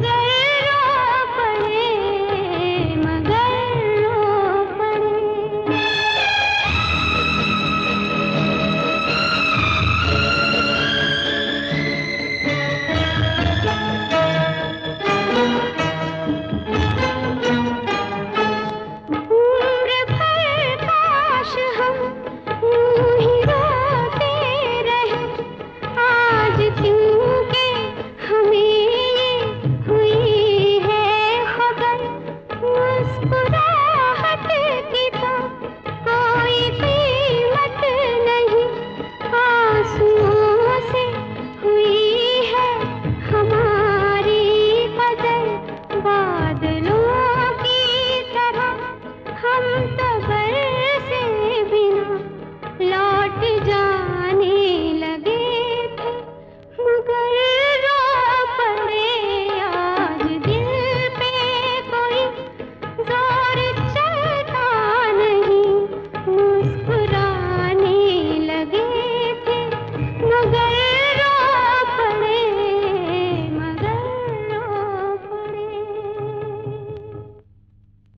गए।